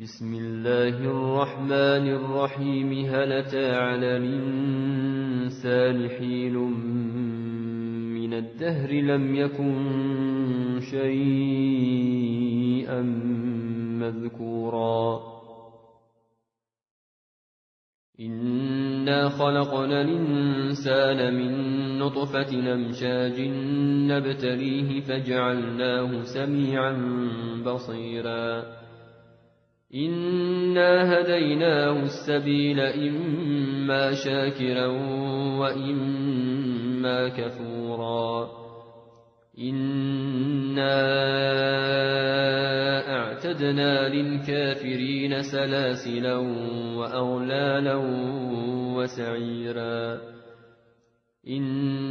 بسم الله الرحمن الرحيم. هل أتى على الإنسان حين من الدهر لم يكن شيئا مذكورا؟ إنا خلقنا الإنسان من نطفة أمشاج نبتليه فجعلناه سميعا بصيرا. إنا هديناه السبيل إما شاكرا وإما كفورا إنا أعتدنا للكافرين سلاسلا وأغلالا وسعيرا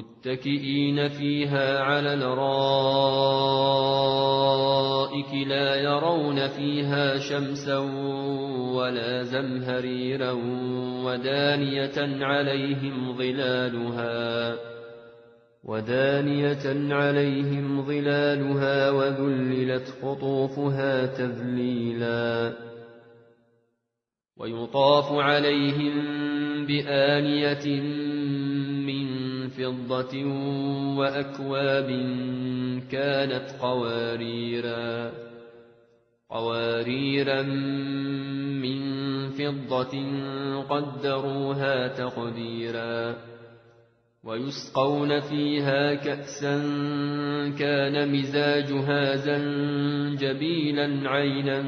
متكئين فيها على الأرائك لا يرون فيها شمسا ولا زمهريرا ودانية عليهم ظلالها ودانية عليهم ظلالها وذللت خطوفها تذليلا ويطاف عليهم بآنية فضة وأكواب كانت قواريرا قواريرا من فضة قدروها تقديرا ويسقون فيها كأسا كان مزاجها زنجبيلا عينا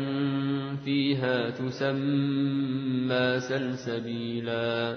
فيها تسمى سلسبيلا.